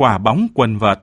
quả bóng quần vợt.